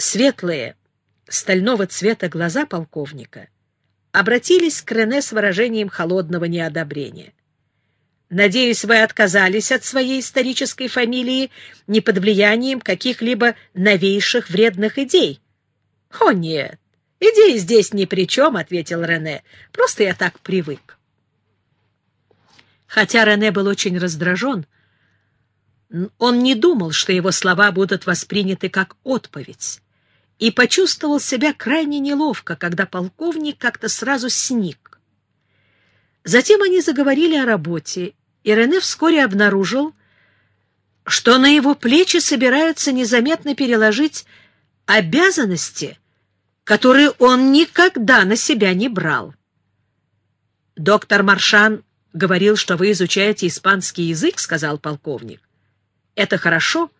Светлые, стального цвета глаза полковника обратились к Рене с выражением холодного неодобрения. «Надеюсь, вы отказались от своей исторической фамилии не под влиянием каких-либо новейших вредных идей?» «О, нет, идеи здесь ни при чем», — ответил Рене. «Просто я так привык». Хотя Рене был очень раздражен, он не думал, что его слова будут восприняты как отповедь, и почувствовал себя крайне неловко, когда полковник как-то сразу сник. Затем они заговорили о работе, и Рене вскоре обнаружил, что на его плечи собираются незаметно переложить обязанности, которые он никогда на себя не брал. «Доктор Маршан говорил, что вы изучаете испанский язык», — сказал полковник. «Это хорошо.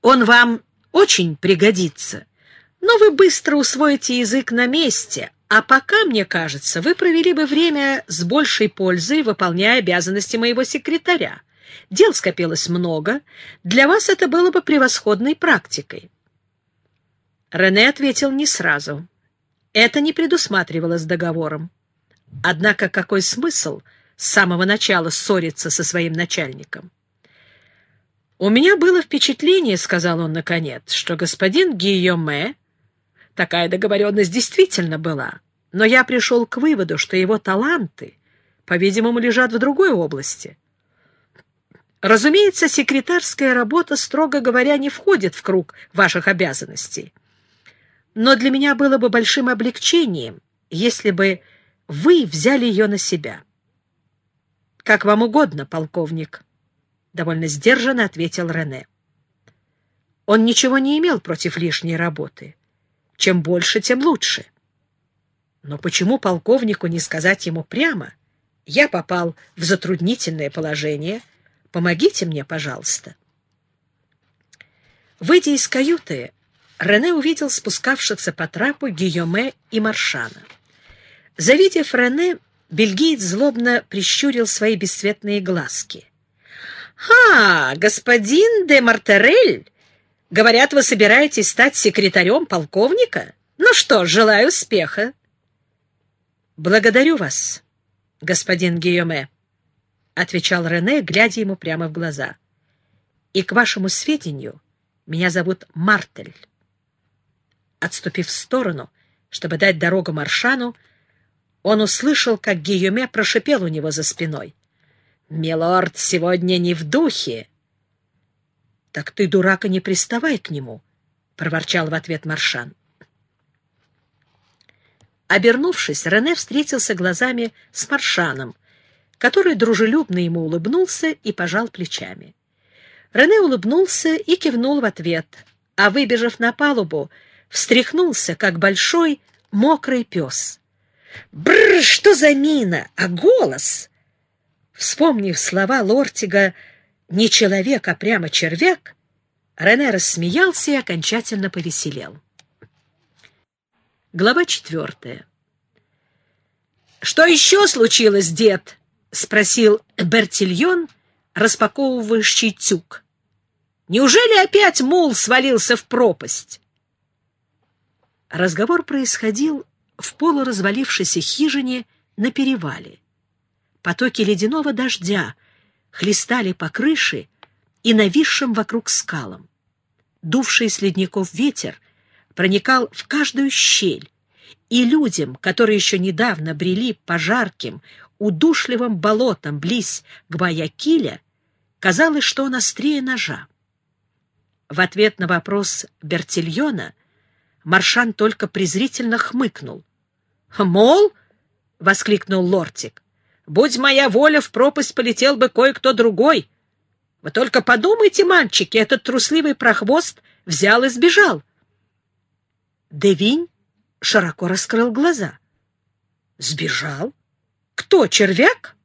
Он вам очень пригодится. Но вы быстро усвоите язык на месте, а пока, мне кажется, вы провели бы время с большей пользой, выполняя обязанности моего секретаря. Дел скопилось много, для вас это было бы превосходной практикой». Рене ответил не сразу. Это не предусматривалось договором. Однако какой смысл с самого начала ссориться со своим начальником? «У меня было впечатление, — сказал он наконец, — что господин Гийоме Такая договоренность действительно была, но я пришел к выводу, что его таланты, по-видимому, лежат в другой области. Разумеется, секретарская работа, строго говоря, не входит в круг ваших обязанностей. Но для меня было бы большим облегчением, если бы вы взяли ее на себя. «Как вам угодно, полковник», — довольно сдержанно ответил Рене. Он ничего не имел против лишней работы. Чем больше, тем лучше. Но почему полковнику не сказать ему прямо? Я попал в затруднительное положение. Помогите мне, пожалуйста. Выйдя из каюты, Рене увидел спускавшихся по трапу Гийоме и Маршана. Завидев Рене, бельгиец злобно прищурил свои бесцветные глазки. «А, господин де Мартерель!» Говорят, вы собираетесь стать секретарем полковника? Ну что желаю успеха. Благодарю вас, господин Гийоме, — отвечал Рене, глядя ему прямо в глаза. И к вашему сведению, меня зовут Мартель. Отступив в сторону, чтобы дать дорогу Маршану, он услышал, как Гийоме прошипел у него за спиной. «Милорд сегодня не в духе!» «Так ты, дурак, и не приставай к нему», — проворчал в ответ Маршан. Обернувшись, Рене встретился глазами с Маршаном, который дружелюбно ему улыбнулся и пожал плечами. Рене улыбнулся и кивнул в ответ, а, выбежав на палубу, встряхнулся, как большой мокрый пес. «Бррр, что за мина! А голос!» Вспомнив слова Лортига не человек, а прямо червяк, Рене рассмеялся и окончательно повеселел. Глава четвертая. «Что еще случилось, дед?» — спросил Бертильон, распаковывающий тюк. «Неужели опять мул свалился в пропасть?» Разговор происходил в полуразвалившейся хижине на перевале. Потоки ледяного дождя — хлестали по крыше и нависшим вокруг скалам. Дувший с ледников ветер проникал в каждую щель, и людям, которые еще недавно брели по жарким, удушливым болотам близ Гваякиля, казалось, что он острее ножа. В ответ на вопрос Бертильона Маршан только презрительно хмыкнул. «Мол!» — воскликнул Лортик. Будь моя воля, в пропасть полетел бы кое-кто другой. Вы только подумайте, мальчики, этот трусливый прохвост взял и сбежал. Девинь широко раскрыл глаза. Сбежал? Кто, червяк?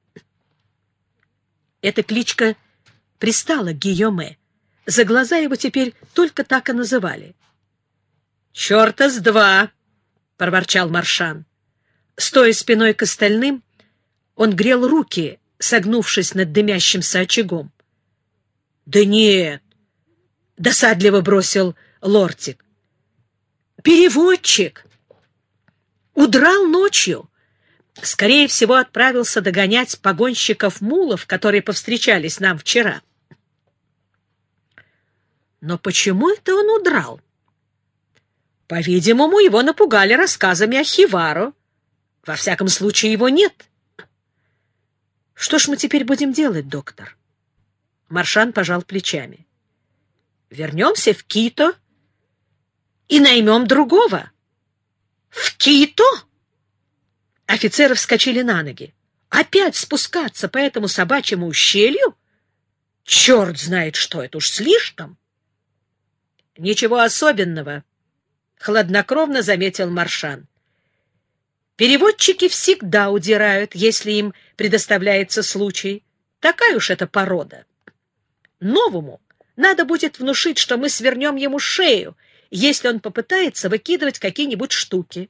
Эта кличка пристала к Гийоме. За глаза его теперь только так и называли. «Черта с два!» — проворчал Маршан. Стоя спиной к остальным, он грел руки, согнувшись над дымящимся очагом. — Да нет! — досадливо бросил лортик. Переводчик! Удрал ночью. Скорее всего, отправился догонять погонщиков мулов, которые повстречались нам вчера. Но почему это он удрал? По-видимому, его напугали рассказами о Хиваро. Во всяком случае, его нет. Что ж мы теперь будем делать, доктор? Маршан пожал плечами. Вернемся в Кито и наймем другого. В Кито? Офицеры вскочили на ноги. Опять спускаться по этому собачьему ущелью? Черт знает, что это уж слишком. Ничего особенного, — хладнокровно заметил Маршан. Переводчики всегда удирают, если им предоставляется случай. Такая уж эта порода. Новому надо будет внушить, что мы свернем ему шею, если он попытается выкидывать какие-нибудь штуки.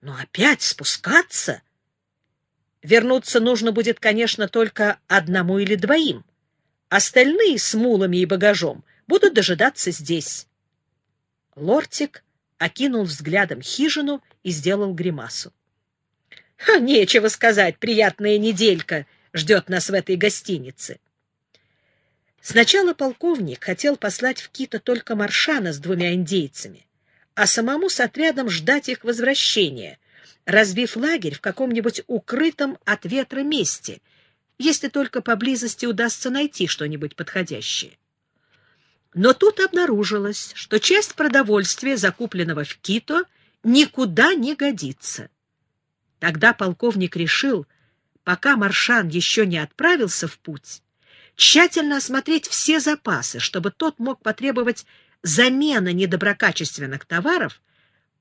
Но опять спускаться? Вернуться нужно будет, конечно, только одному или двоим. Остальные с мулами и багажом будут дожидаться здесь. Лортик окинул взглядом хижину и сделал гримасу. — Нечего сказать, приятная неделька ждет нас в этой гостинице. Сначала полковник хотел послать в Кита только Маршана с двумя индейцами, а самому с отрядом ждать их возвращения, разбив лагерь в каком-нибудь укрытом от ветра месте, если только поблизости удастся найти что-нибудь подходящее. Но тут обнаружилось, что часть продовольствия, закупленного в Кито, никуда не годится. Тогда полковник решил, пока Маршан еще не отправился в путь, тщательно осмотреть все запасы, чтобы тот мог потребовать замены недоброкачественных товаров,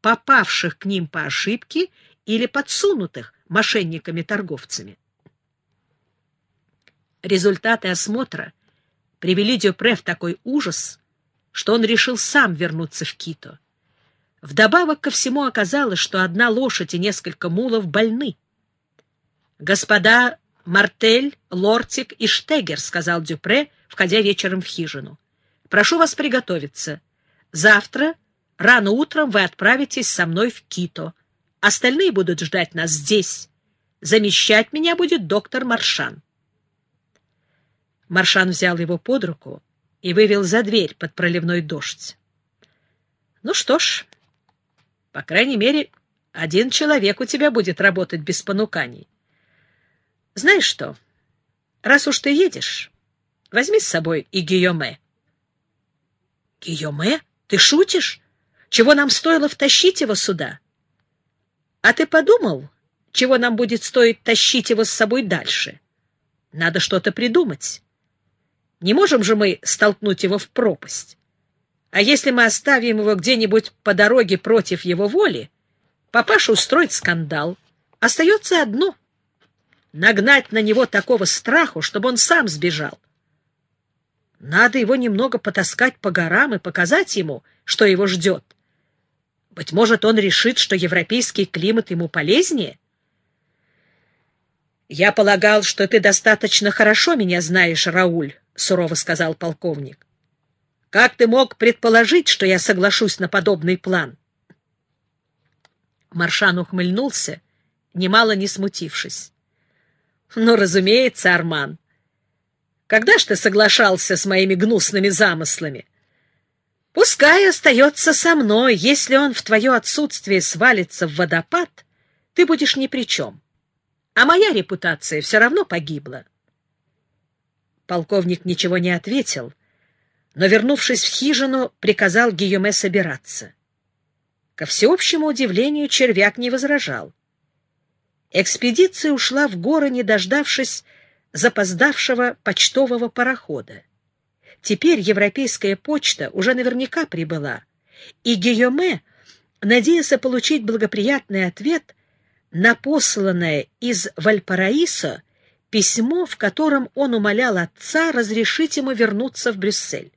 попавших к ним по ошибке или подсунутых мошенниками-торговцами. Результаты осмотра привели Дюпре в такой ужас, что он решил сам вернуться в Кито. Вдобавок ко всему оказалось, что одна лошадь и несколько мулов больны. «Господа Мартель, Лортик и Штегер», — сказал Дюпре, входя вечером в хижину. «Прошу вас приготовиться. Завтра рано утром вы отправитесь со мной в Кито. Остальные будут ждать нас здесь. Замещать меня будет доктор Маршан». Маршан взял его под руку и вывел за дверь под проливной дождь. «Ну что ж, по крайней мере, один человек у тебя будет работать без понуканий. Знаешь что, раз уж ты едешь, возьми с собой и Гийоме». «Гийоме? Ты шутишь? Чего нам стоило втащить его сюда?» «А ты подумал, чего нам будет стоить тащить его с собой дальше? Надо что-то придумать». Не можем же мы столкнуть его в пропасть. А если мы оставим его где-нибудь по дороге против его воли, папаша устроит скандал. Остается одно — нагнать на него такого страху, чтобы он сам сбежал. Надо его немного потаскать по горам и показать ему, что его ждет. Быть может, он решит, что европейский климат ему полезнее? Я полагал, что ты достаточно хорошо меня знаешь, Рауль, — сурово сказал полковник. «Как ты мог предположить, что я соглашусь на подобный план?» Маршан ухмыльнулся, немало не смутившись. «Ну, разумеется, Арман. Когда ж ты соглашался с моими гнусными замыслами? Пускай остается со мной. Если он в твое отсутствие свалится в водопад, ты будешь ни при чем. А моя репутация все равно погибла. Полковник ничего не ответил, но, вернувшись в хижину, приказал Гийоме собираться. Ко всеобщему удивлению червяк не возражал. Экспедиция ушла в горы, не дождавшись запоздавшего почтового парохода. Теперь европейская почта уже наверняка прибыла, и Гийоме надеялся получить благоприятный ответ на посланное из Вальпараисо письмо, в котором он умолял отца разрешить ему вернуться в Брюссель.